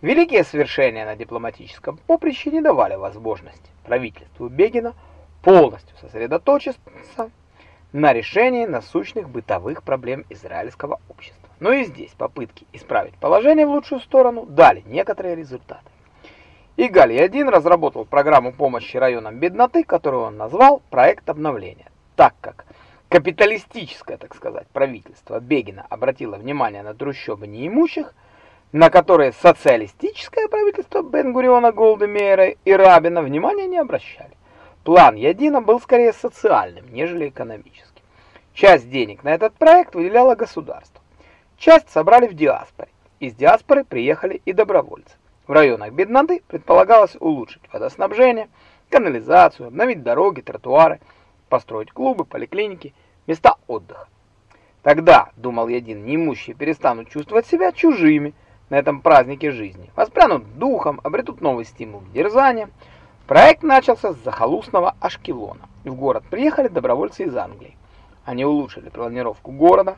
Великие свершения на дипломатическом поприще не давали возможности правительству Бегина полностью сосредоточиться на решении насущных бытовых проблем израильского общества. Но и здесь попытки исправить положение в лучшую сторону дали некоторые результаты. Игалий-1 разработал программу помощи районам бедноты, которую он назвал «Проект обновления», так как капиталистическое, так сказать, правительство Бегина обратило внимание на трущобы неимущих, на которые социалистическое правительство Бен-Гуриона, Голдемейра и Рабина внимания не обращали. План Ядина был скорее социальным, нежели экономическим. Часть денег на этот проект выделяло государство. Часть собрали в диаспоре. Из диаспоры приехали и добровольцы. В районах бедноты предполагалось улучшить водоснабжение, канализацию, обновить дороги, тротуары, построить клубы, поликлиники, места отдыха. Тогда, думал я один, неимущие перестанут чувствовать себя чужими на этом празднике жизни, воспрянут духом, обретут новый стимул к дерзаниям. Проект начался с захолустного Ашкелона. В город приехали добровольцы из Англии. Они улучшили планировку города,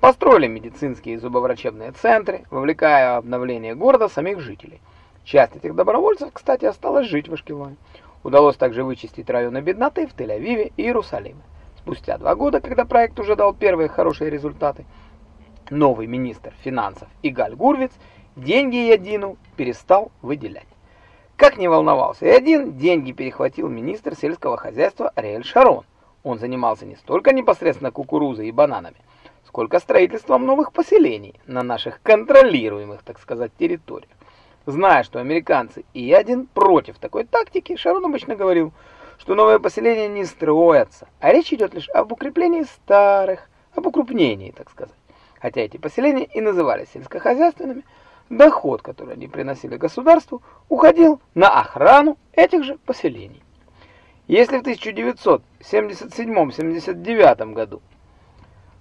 Построили медицинские и зубоврачебные центры, вовлекая в обновление города самих жителей. Часть этих добровольцев, кстати, осталась жить в Ашкелоне. Удалось также вычистить районы бедноты в Тель-Авиве и Иерусалиме. Спустя два года, когда проект уже дал первые хорошие результаты, новый министр финансов Игаль Гурвиц деньги Ядину перестал выделять. Как не волновался Ядин, деньги перехватил министр сельского хозяйства Ариэль Шарон. Он занимался не столько непосредственно кукурузой и бананами, сколько строительством новых поселений на наших контролируемых, так сказать, территориях. Зная, что американцы и один против такой тактики, Шарон обычно говорил, что новые поселения не строятся, а речь идет лишь об укреплении старых, об укрупнении, так сказать. Хотя эти поселения и назывались сельскохозяйственными, доход, который они приносили государству, уходил на охрану этих же поселений. Если в 1977-79 году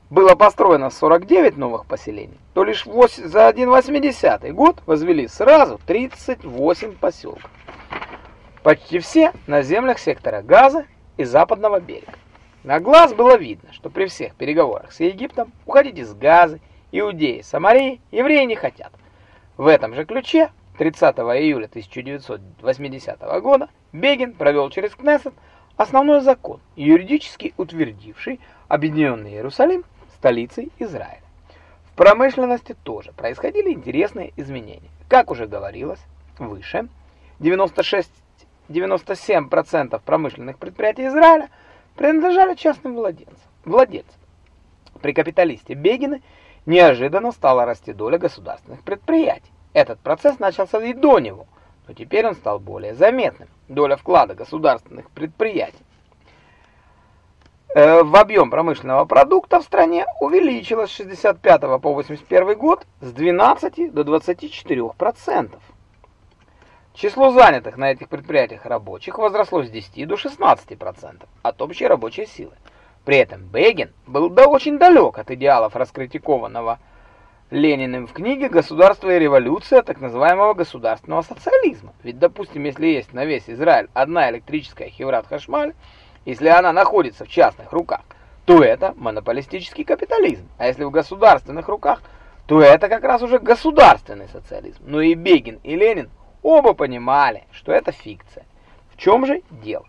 было построено 49 новых поселений, то лишь за 1,80 год возвели сразу 38 поселков. Почти все на землях сектора Газа и Западного берега. На глаз было видно, что при всех переговорах с Египтом уходить из Газы, Иудеи, Самарии евреи не хотят. В этом же ключе 30 июля 1980 года Бегин провел через Кнессет основной закон, юридически утвердивший Объединенный Иерусалим столицей Израиля. В промышленности тоже происходили интересные изменения. Как уже говорилось выше, 96-97% промышленных предприятий Израиля принадлежали частным владельцам. владельцам. При капиталисте Бегина неожиданно стала расти доля государственных предприятий. Этот процесс начался и до него, но теперь он стал более заметным. Доля вклада государственных предприятий Э, в объем промышленного продукта в стране увеличилось с 65 по 81 год с 12 до 24%. Число занятых на этих предприятиях рабочих возросло с 10 до 16% от общей рабочей силы. При этом Бегин был да очень далек от идеалов раскритикованного Лениным в книге «Государство и революция» так называемого государственного социализма. Ведь, допустим, если есть на весь Израиль одна электрическая Хеврат Хашмаль, если она находится в частных руках, то это монополистический капитализм. А если в государственных руках, то это как раз уже государственный социализм. Но и Бегин, и Ленин оба понимали, что это фикция. В чем же дело?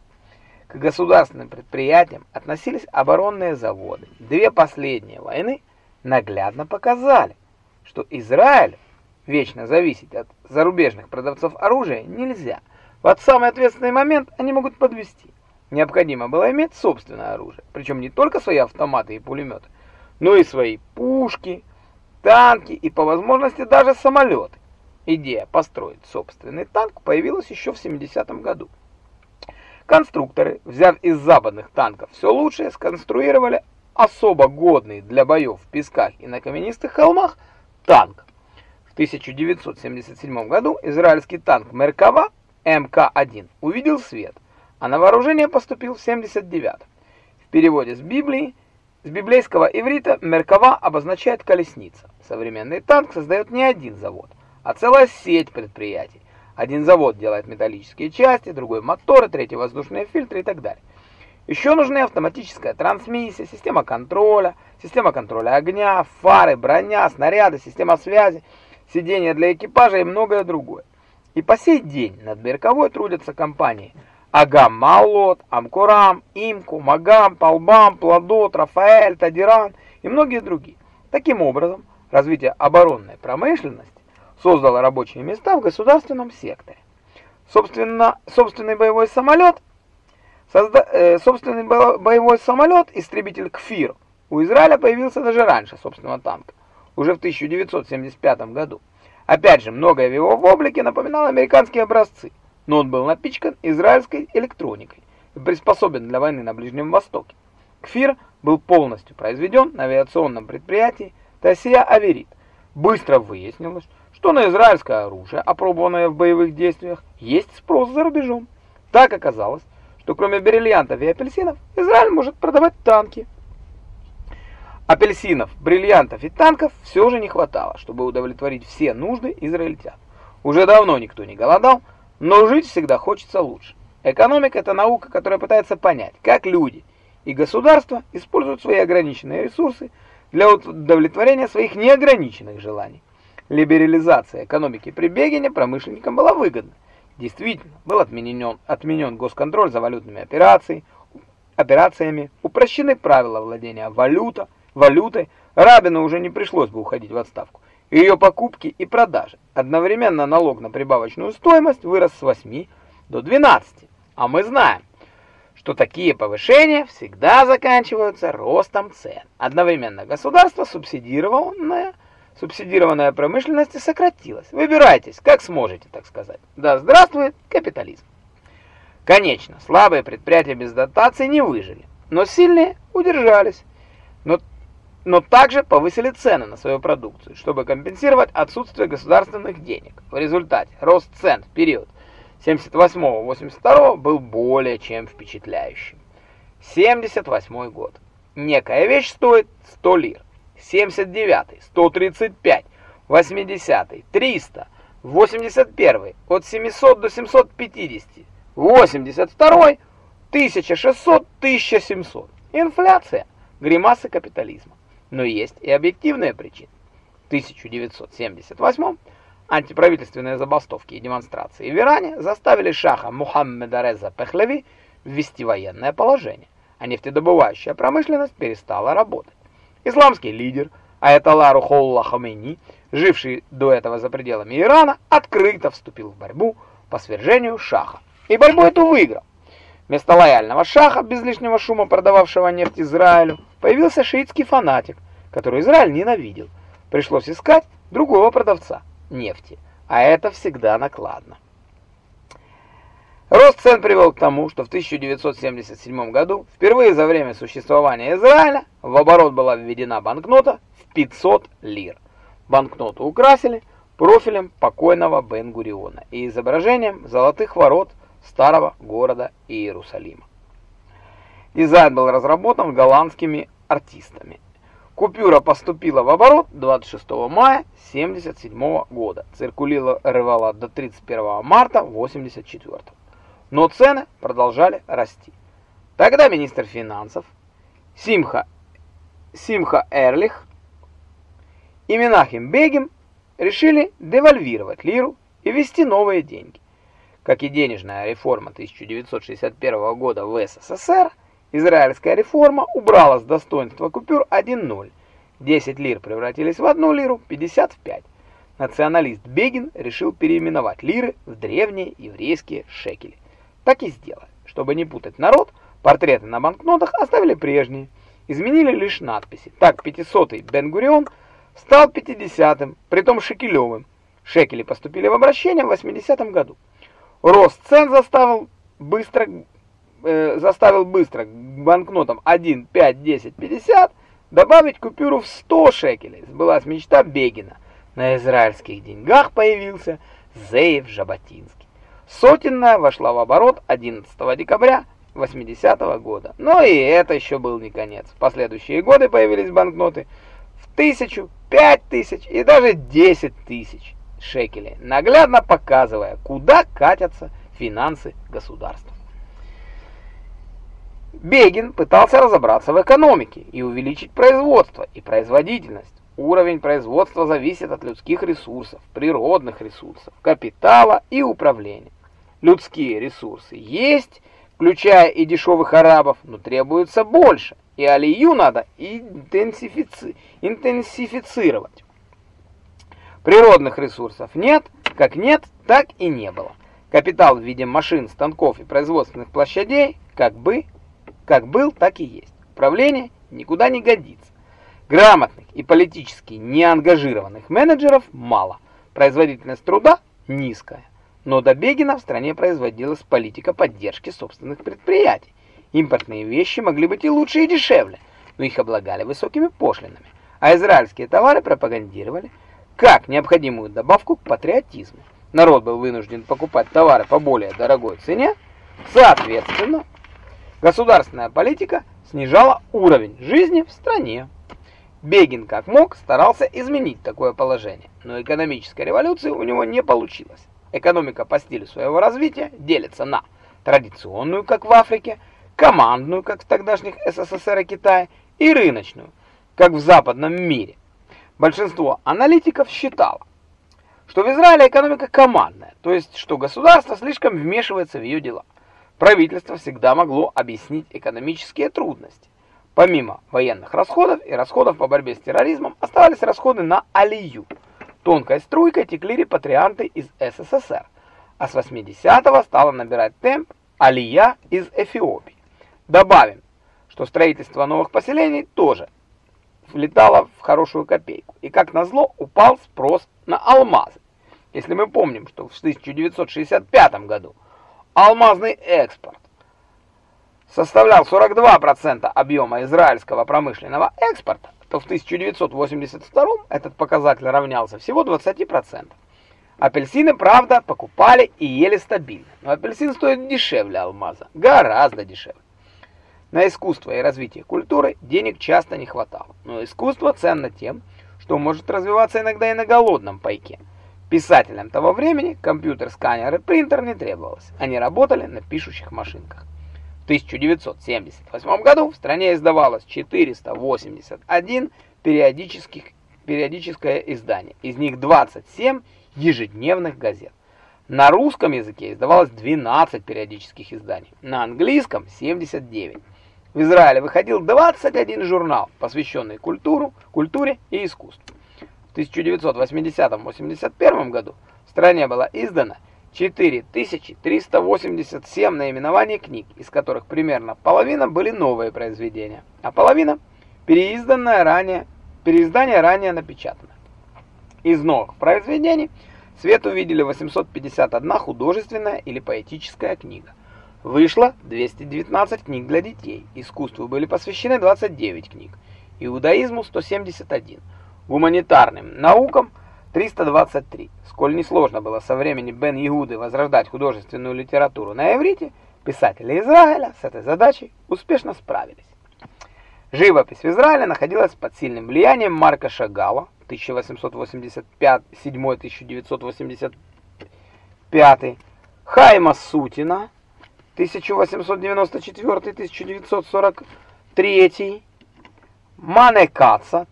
К государственным предприятиям относились оборонные заводы. Две последние войны наглядно показали, что Израиль вечно зависеть от зарубежных продавцов оружия нельзя. В самый ответственный момент они могут подвести. Необходимо было иметь собственное оружие, причем не только свои автоматы и пулеметы, но и свои пушки, танки и по возможности даже самолеты. Идея построить собственный танк появилась еще в 70-м году. Конструкторы, взяв из западных танков все лучшее, сконструировали особо годный для боев в песках и на каменистых холмах танк. В 1977 году израильский танк Меркава МК-1 увидел свет – а на вооружение поступил в 79-м. В переводе с Библии, с библейского иврита Меркава обозначает колесница. Современный танк создает не один завод, а целая сеть предприятий. Один завод делает металлические части, другой моторы, третий воздушные фильтры и так далее. Еще нужны автоматическая трансмиссия, система контроля, система контроля огня, фары, броня, снаряды, система связи, сиденья для экипажа и многое другое. И по сей день над Берковой трудятся компании Агам Маулот, Амкурам, Имку, Магам, Палбам, Пладот, Рафаэль, Тадиран и многие другие. Таким образом, развитие оборонной промышленности создало рабочие места в государственном секторе. Собственно, собственный боевой самолет, созда, э, собственный боевой самолет, истребитель Кфир, у Израиля появился даже раньше собственного танка, уже в 1975 году. Опять же, многое в его облике напоминало американские образцы, но он был напичкан израильской электроникой и приспособлен для войны на Ближнем Востоке. Кфир был полностью произведен на авиационном предприятии Тасия Аверит. Быстро выяснилось, что на израильское оружие, опробованное в боевых действиях, есть спрос за рубежом. Так оказалось, что кроме бриллиантов и апельсинов, Израиль может продавать танки. Апельсинов, бриллиантов и танков все же не хватало, чтобы удовлетворить все нужды израильтян. Уже давно никто не голодал, но жить всегда хочется лучше. Экономика – это наука, которая пытается понять, как люди и государства используют свои ограниченные ресурсы для удовлетворения своих неограниченных желаний. Либерализация экономики при Бегине промышленникам была выгодна. Действительно, был отменен, отменен госконтроль за валютными операциями, упрощены правила владения валюта, валютой, Рабину уже не пришлось бы уходить в отставку. Ее покупки и продажи. Одновременно налог на прибавочную стоимость вырос с 8 до 12. А мы знаем, что такие повышения всегда заканчиваются ростом цен. Одновременно государство субсидированное, субсидированная промышленность сократилась. Выбирайтесь, как сможете, так сказать. Да здравствует капитализм. Конечно, слабые предприятия без дотаций не выжили, но сильные удержались. Но но также повысили цены на свою продукцию, чтобы компенсировать отсутствие государственных денег. В результате рост цен в период 78-82 был более чем впечатляющим. 78 год. Некая вещь стоит 100 лир. 79 135, 80 300, 81 от 700 до 750, 82 1600 1700. Инфляция гримасы капитализма. Но есть и объективная причина. В 1978 антиправительственные забастовки и демонстрации в Иране заставили шаха Мухаммеда Реза Пехлеви ввести военное положение, а нефтедобывающая промышленность перестала работать. Исламский лидер Аятолла Рухолла Хамейни, живший до этого за пределами Ирана, открыто вступил в борьбу по свержению шаха. И борьбу эту выиграл. Вместо лояльного шаха, без лишнего шума продававшего нефть Израилю, появился шиитский фанатик, который Израиль ненавидел. Пришлось искать другого продавца нефти, а это всегда накладно. Рост цен привел к тому, что в 1977 году, впервые за время существования Израиля, в оборот была введена банкнота в 500 лир. Банкноту украсили профилем покойного Бен-Гуриона и изображением золотых ворот старого города Иерусалима. Дизайн был разработан голландскими артистами. Купюра поступила в оборот 26 мая 1977 года, циркулировала до 31 марта 1984. Но цены продолжали расти. Тогда министр финансов Симха, Симха Эрлих и Менахим Бегим решили девальвировать лиру и ввести новые деньги. Как и денежная реформа 1961 года в СССР, Израильская реформа убрала с достоинства купюр 1-0. 10 лир превратились в 1 лиру, 50 в 5. Националист Бегин решил переименовать лиры в древние еврейские шекели. Так и сделали. Чтобы не путать народ, портреты на банкнотах оставили прежние. Изменили лишь надписи. Так 500-й Бен-Гурион стал 50-м, притом шекелевым. Шекели поступили в обращение в 80-м году. Рост цен заставил быстро э, заставил быстро банкнотам 1, 5, 10, 50 добавить купюру в 100 шекелей. Сбылась мечта Бегина. На израильских деньгах появился Зеев Жаботинский. Сотенная вошла в оборот 11 декабря 80 -го года. Но и это еще был не конец. В последующие годы появились банкноты в тысячу, пять тысяч и даже десять тысяч шекелей, наглядно показывая, куда катятся финансы государства. Бегин пытался разобраться в экономике и увеличить производство и производительность. Уровень производства зависит от людских ресурсов, природных ресурсов, капитала и управления. Людские ресурсы есть, включая и дешевых арабов, но требуется больше, и алию надо интенсифици... интенсифицировать. Природных ресурсов нет, как нет, так и не было. Капитал в виде машин, станков и производственных площадей как бы, как был, так и есть. Управление никуда не годится. Грамотных и политически неангажированных менеджеров мало. Производительность труда низкая. Но до Бегина в стране производилась политика поддержки собственных предприятий. Импортные вещи могли быть и лучше, и дешевле, но их облагали высокими пошлинами. А израильские товары пропагандировали как необходимую добавку к патриотизму народ был вынужден покупать товары по более дорогой цене, соответственно, государственная политика снижала уровень жизни в стране. Бегин как мог старался изменить такое положение, но экономической революции у него не получилось. Экономика по стилю своего развития делится на традиционную, как в Африке, командную, как в тогдашних СССР и Китае, и рыночную, как в западном мире. Большинство аналитиков считало, что в Израиле экономика командная, то есть что государство слишком вмешивается в ее дела. Правительство всегда могло объяснить экономические трудности. Помимо военных расходов и расходов по борьбе с терроризмом, оставались расходы на алию. Тонкой струйкой текли репатрианты из СССР, а с 80-го стала набирать темп алия из Эфиопии. Добавим, что строительство новых поселений тоже влетало в хорошую копейку, и как назло упал спрос на алмазы. Если мы помним, что в 1965 году алмазный экспорт составлял 42% объема израильского промышленного экспорта, то в 1982 этот показатель равнялся всего 20%. Апельсины, правда, покупали и ели стабильно, но апельсин стоит дешевле алмаза, гораздо дешевле. На искусство и развитие культуры денег часто не хватало, но искусство ценно тем, что может развиваться иногда и на голодном пайке – Писателям того времени компьютер, сканер и принтер не требовалось. Они работали на пишущих машинках. В 1978 году в стране издавалось 481 периодических периодическое издание. Из них 27 ежедневных газет. На русском языке издавалось 12 периодических изданий, на английском 79. В Израиле выходил 21 журнал, посвященный культуру, культуре и искусству. В 1980-81 году в стране было издано 4387 наименований книг, из которых примерно половина были новые произведения, а половина переизданное ранее, переиздание ранее напечатанное. Из новых произведений свет увидели 851 художественная или поэтическая книга. Вышло 219 книг для детей, искусству были посвящены 29 книг, иудаизму 171, гуманитарным наукам 323. Сколь несложно было со времени Бен Иуды возрождать художественную литературу на иврите, писатели Израиля с этой задачей успешно справились. Живопись в Израиле находилась под сильным влиянием Марка Шагала 1885-1985, Хайма Сутина 1894-1943, Мане Каца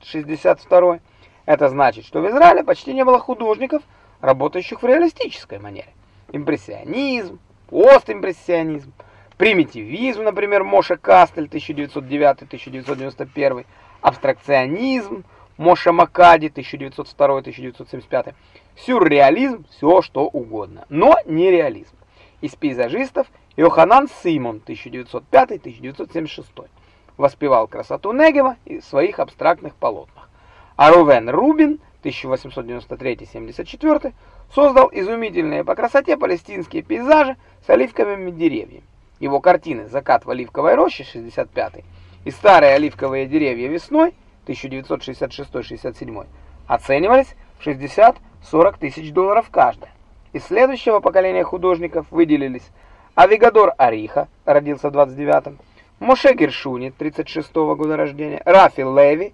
1894-1962. Это значит, что в Израиле почти не было художников, работающих в реалистической манере. Импрессионизм, постимпрессионизм, примитивизм, например, Моше Кастель 1909-1991, абстракционизм, Моше Макади 1902-1975, сюрреализм, все что угодно, но не реализм. Из пейзажистов – Йоханан Симон 1905-1976 воспевал красоту Негева в своих абстрактных полотнах. А Рувен Рубин 1893-74 создал изумительные по красоте палестинские пейзажи с оливковыми деревьями. Его картины «Закат в оливковой роще» 65 и «Старые оливковые деревья весной» 1966-67 оценивались в 60-40 тысяч долларов каждая. Из следующего поколения художников выделились Авигадор Ариха, родился в 29-м, Моше Гершуни, 36-го года рождения, Рафи Леви,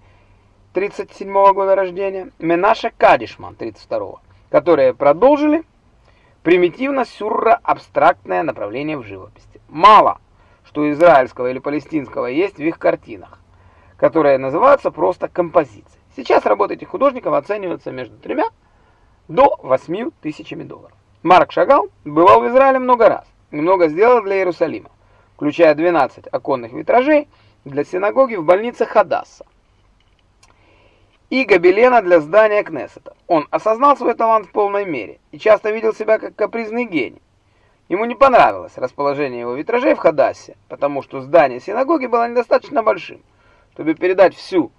37-го года рождения, Менаша Кадишман, 32-го, которые продолжили примитивно-сюрро-абстрактное направление в живописи. Мало, что израильского или палестинского есть в их картинах. которые называются просто композиции. Сейчас работы этих художников оцениваются между тремя до 8 тысячами долларов. Марк Шагал бывал в Израиле много раз и много сделал для Иерусалима, включая 12 оконных витражей для синагоги в больнице Хадасса и гобелена для здания Кнессета. Он осознал свой талант в полной мере и часто видел себя как капризный гений. Ему не понравилось расположение его витражей в Хадассе, потому что здание синагоги было недостаточно большим, чтобы передать всю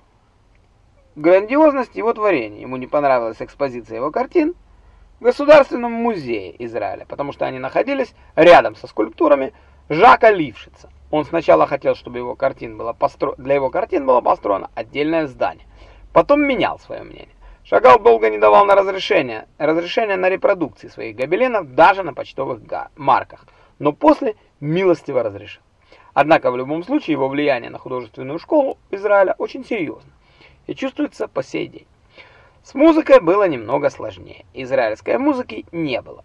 грандиозность его творения. Ему не понравилась экспозиция его картин в Государственном музее Израиля, потому что они находились рядом со скульптурами Жака Лившица. Он сначала хотел, чтобы его картин было постро... для его картин было построено отдельное здание. Потом менял свое мнение. Шагал долго не давал на разрешение, разрешение на репродукции своих гобеленов даже на почтовых марках, но после милостиво разрешил. Однако в любом случае его влияние на художественную школу Израиля очень серьезно и чувствуется по сей день. С музыкой было немного сложнее. Израильской музыки не было.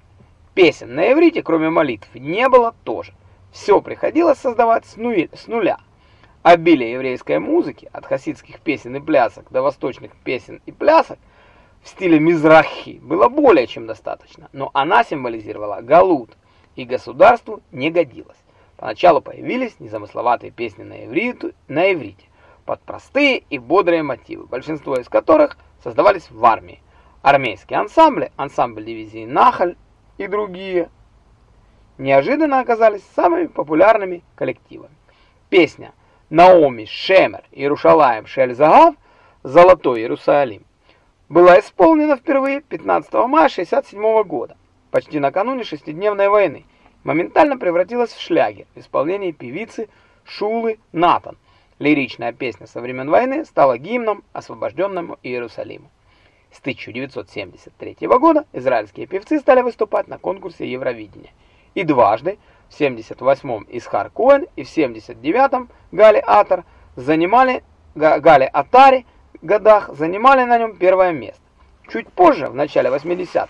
Песен на иврите, кроме молитв, не было тоже. Все приходилось создавать с нуля. Обилие еврейской музыки, от хасидских песен и плясок до восточных песен и плясок в стиле мизрахи, было более чем достаточно, но она символизировала галут и государству не годилась. Поначалу появились незамысловатые песни на иврите, на иврите под простые и бодрые мотивы, большинство из которых создавались в армии. Армейские ансамбли, ансамбль дивизии «Нахаль» и другие неожиданно оказались самыми популярными коллективами. Песня «Наоми Шемер Иерушалаем Шель-Загав» «Золотой Иерусалим» была исполнена впервые 15 мая 67 года, почти накануне шестидневной войны, моментально превратилась в шлягер в исполнении певицы Шулы Натан – Лиричная песня со времен войны стала гимном освобожденному Иерусалиму. С 1973 года израильские певцы стали выступать на конкурсе Евровидения. И дважды, в 78-м Исхар Коэн и в 79-м Гали Атар занимали Гали Атари годах занимали на нем первое место. Чуть позже, в начале 80-х,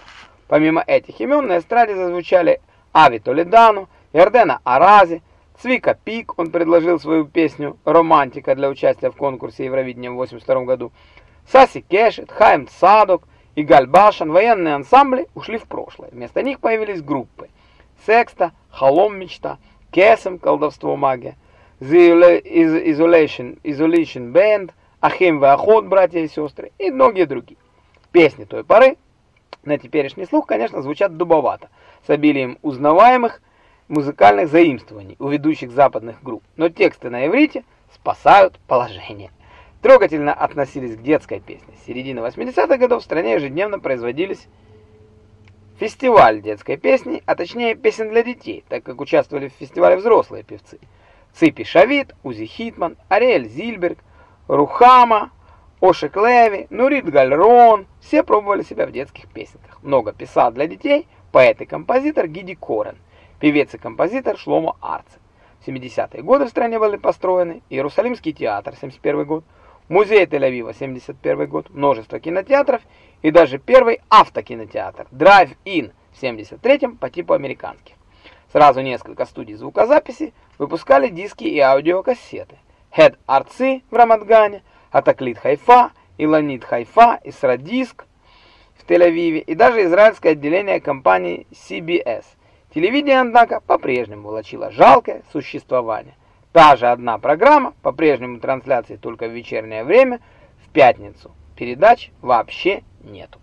помимо этих имен на эстраде зазвучали Ави Толедану, Ярдена Арази, Цвика Пик, он предложил свою песню «Романтика» для участия в конкурсе Евровидения в 82 году. Саси Кешет, Хайм Цадок и Галь Башан, военные ансамбли, ушли в прошлое. Вместо них появились группы Секста, Холом Мечта, Кесем, Колдовство Магия, The Isolation, Isolation Band, Ахим Вахот, братья и сестры и многие другие. Песни той поры на теперешний слух, конечно, звучат дубовато, с обилием узнаваемых музыкальных заимствований у ведущих западных групп, но тексты на иврите спасают положение. Трогательно относились к детской песне. С середины 80-х годов в стране ежедневно производились фестиваль детской песни, а точнее песен для детей, так как участвовали в фестивале взрослые певцы. Ципи Шавит, Узи Хитман, Ариэль Зильберг, Рухама, Ошек Леви, Нурит Гальрон, все пробовали себя в детских песенках. Много писал для детей поэт и композитор Гиди Корен певец и композитор Шломо Арцев. В 70-е годы в стране были построены Иерусалимский театр, 71 год, музей Тель-Авива, 71 год, множество кинотеатров и даже первый автокинотеатр Drive-In в 73-м по типу американских. Сразу несколько студий звукозаписи выпускали диски и аудиокассеты. Head Artsy в Рамадгане, Атаклит Хайфа, Иланит Хайфа, Исрадиск в Тель-Авиве и даже израильское отделение компании CBS – Телевидение, однако, по-прежнему волочило жалкое существование. Та же одна программа, по-прежнему трансляции только в вечернее время, в пятницу. Передач вообще нету.